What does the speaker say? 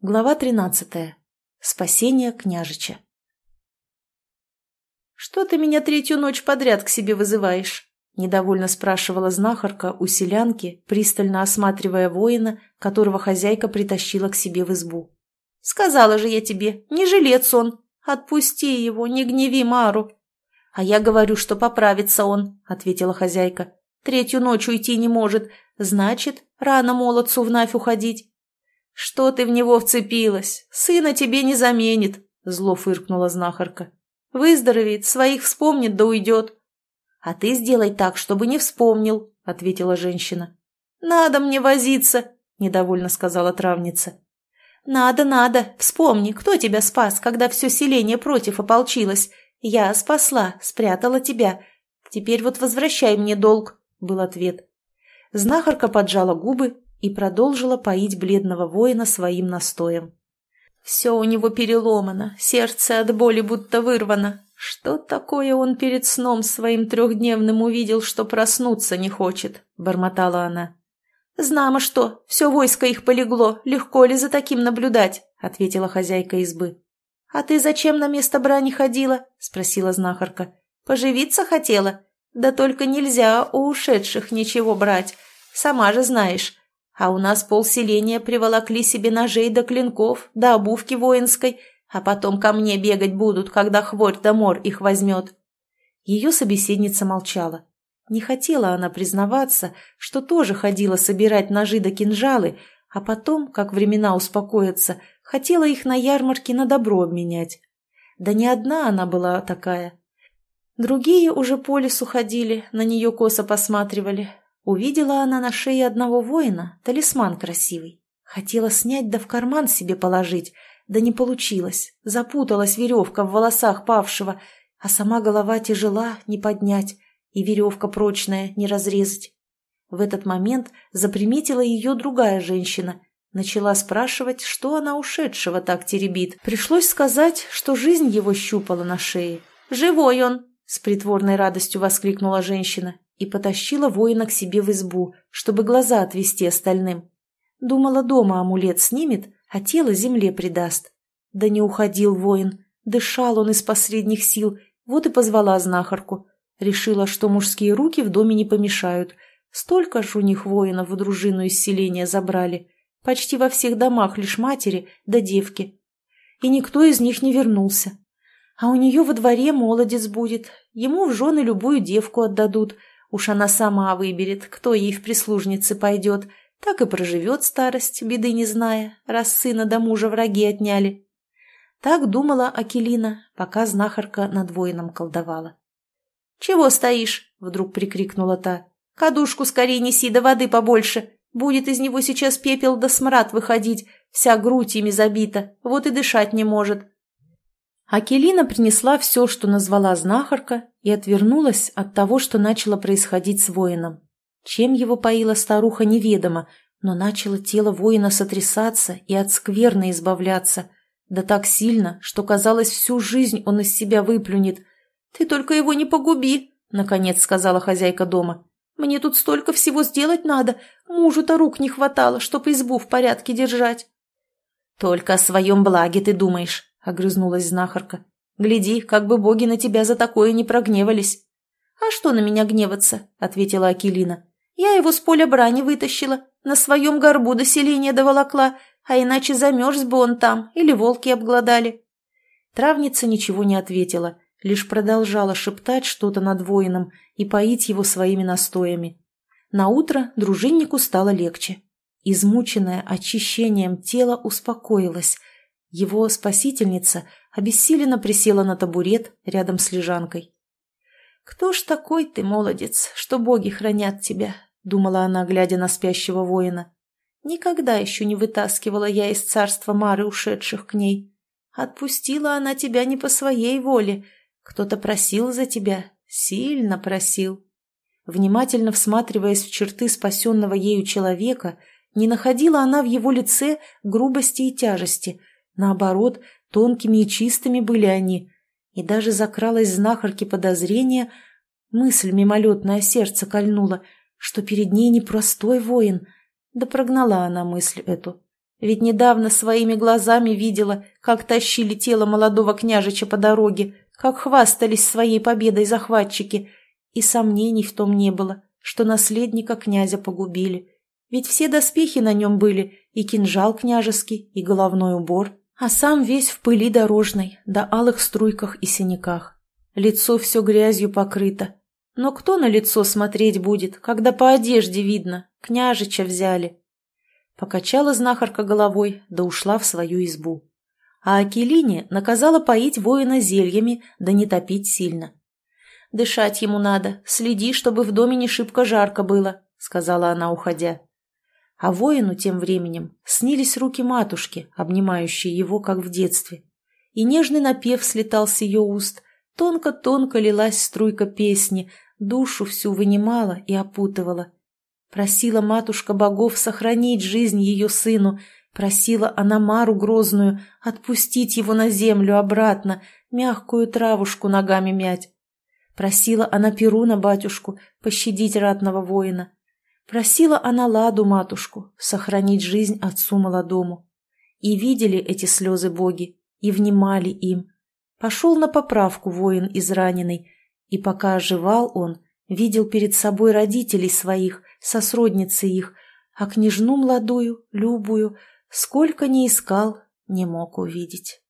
Глава тринадцатая. Спасение княжича. «Что ты меня третью ночь подряд к себе вызываешь?» – недовольно спрашивала знахарка у селянки, пристально осматривая воина, которого хозяйка притащила к себе в избу. «Сказала же я тебе, не жилец он. Отпусти его, не гневи Мару». «А я говорю, что поправится он», – ответила хозяйка. «Третью ночь уйти не может, значит, рано молодцу вновь уходить». «Что ты в него вцепилась? Сына тебе не заменит!» — зло фыркнула знахарка. «Выздоровеет, своих вспомнит да уйдет». «А ты сделай так, чтобы не вспомнил», — ответила женщина. «Надо мне возиться», — недовольно сказала травница. «Надо, надо. Вспомни, кто тебя спас, когда все селение против ополчилось. Я спасла, спрятала тебя. Теперь вот возвращай мне долг», — был ответ. Знахарка поджала губы и продолжила поить бледного воина своим настоем. Все у него переломано, сердце от боли будто вырвано. Что такое он перед сном своим трехдневным увидел, что проснуться не хочет? — бормотала она. «Знамо что, все войско их полегло, легко ли за таким наблюдать?» — ответила хозяйка избы. «А ты зачем на место брани ходила?» — спросила знахарка. «Поживиться хотела? Да только нельзя у ушедших ничего брать. Сама же знаешь, а у нас полселения приволокли себе ножей до клинков, до обувки воинской, а потом ко мне бегать будут, когда хворь да мор их возьмет. Ее собеседница молчала. Не хотела она признаваться, что тоже ходила собирать ножи да кинжалы, а потом, как времена успокоятся, хотела их на ярмарке на добро обменять. Да не одна она была такая. Другие уже по лесу ходили, на нее косо посматривали, Увидела она на шее одного воина талисман красивый. Хотела снять да в карман себе положить, да не получилось. Запуталась веревка в волосах павшего, а сама голова тяжела не поднять, и веревка прочная не разрезать. В этот момент заприметила ее другая женщина. Начала спрашивать, что она ушедшего так теребит. Пришлось сказать, что жизнь его щупала на шее. «Живой он!» — с притворной радостью воскликнула женщина и потащила воина к себе в избу, чтобы глаза отвести остальным. Думала, дома амулет снимет, а тело земле придаст. Да не уходил воин, дышал он из последних сил, вот и позвала знахарку. Решила, что мужские руки в доме не помешают. Столько ж у них воинов в дружину из селения забрали. Почти во всех домах лишь матери да девки. И никто из них не вернулся. А у нее во дворе молодец будет, ему в жены любую девку отдадут — Уж она сама выберет, кто ей в прислужнице пойдет, так и проживет старость, беды не зная, раз сына до мужа враги отняли. Так думала Акелина, пока знахарка над воином колдовала. «Чего стоишь?» — вдруг прикрикнула та. «Кадушку скорее неси, да воды побольше. Будет из него сейчас пепел да смрад выходить, вся грудь ими забита, вот и дышать не может». Акелина принесла все, что назвала знахарка, и отвернулась от того, что начало происходить с воином. Чем его поила старуха, неведомо, но начало тело воина сотрясаться и от скверны избавляться. Да так сильно, что, казалось, всю жизнь он из себя выплюнет. «Ты только его не погуби», — наконец сказала хозяйка дома. «Мне тут столько всего сделать надо. Мужу-то рук не хватало, чтоб избу в порядке держать». «Только о своем благе ты думаешь», — огрызнулась знахарка. «Гляди, как бы боги на тебя за такое не прогневались». «А что на меня гневаться?» — ответила Акелина. «Я его с поля брани вытащила, на своем горбу до селения доволокла, а иначе замерз бы он там, или волки обглодали». Травница ничего не ответила, лишь продолжала шептать что-то над воином и поить его своими настоями. Наутро дружиннику стало легче. Измученное очищением тело успокоилось, его спасительница обессиленно присела на табурет рядом с лежанкой. «Кто ж такой ты, молодец, что боги хранят тебя?» — думала она, глядя на спящего воина. «Никогда еще не вытаскивала я из царства Мары ушедших к ней. Отпустила она тебя не по своей воле. Кто-то просил за тебя, сильно просил». Внимательно всматриваясь в черты спасенного ею человека, не находила она в его лице грубости и тяжести — Наоборот, тонкими и чистыми были они. И даже закралось знахарке подозрение, мысль мимолетное сердце кольнула, что перед ней непростой воин. Да прогнала она мысль эту. Ведь недавно своими глазами видела, как тащили тело молодого княжича по дороге, как хвастались своей победой захватчики, и сомнений в том не было, что наследника князя погубили. Ведь все доспехи на нем были, и кинжал княжеский, и головной убор, а сам весь в пыли дорожной, да алых струйках и синяках. Лицо все грязью покрыто. Но кто на лицо смотреть будет, когда по одежде видно, княжича взяли? Покачала знахарка головой, да ушла в свою избу. А Акелине наказала поить воина зельями, да не топить сильно. «Дышать ему надо, следи, чтобы в доме не шибко жарко было», — сказала она, уходя. А воину тем временем снились руки матушки, обнимающие его, как в детстве. И нежный напев слетал с ее уст, тонко-тонко лилась струйка песни, душу всю вынимала и опутывала. Просила матушка богов сохранить жизнь ее сыну, просила она Мару грозную отпустить его на землю обратно, мягкую травушку ногами мять. Просила она Перуна батюшку пощадить ратного воина. Просила она Ладу матушку сохранить жизнь отцу молодому. И видели эти слезы боги, и внимали им. Пошел на поправку воин израненный, и пока оживал он, видел перед собой родителей своих, сосродницы их, а княжну молодую, любую, сколько не искал, не мог увидеть.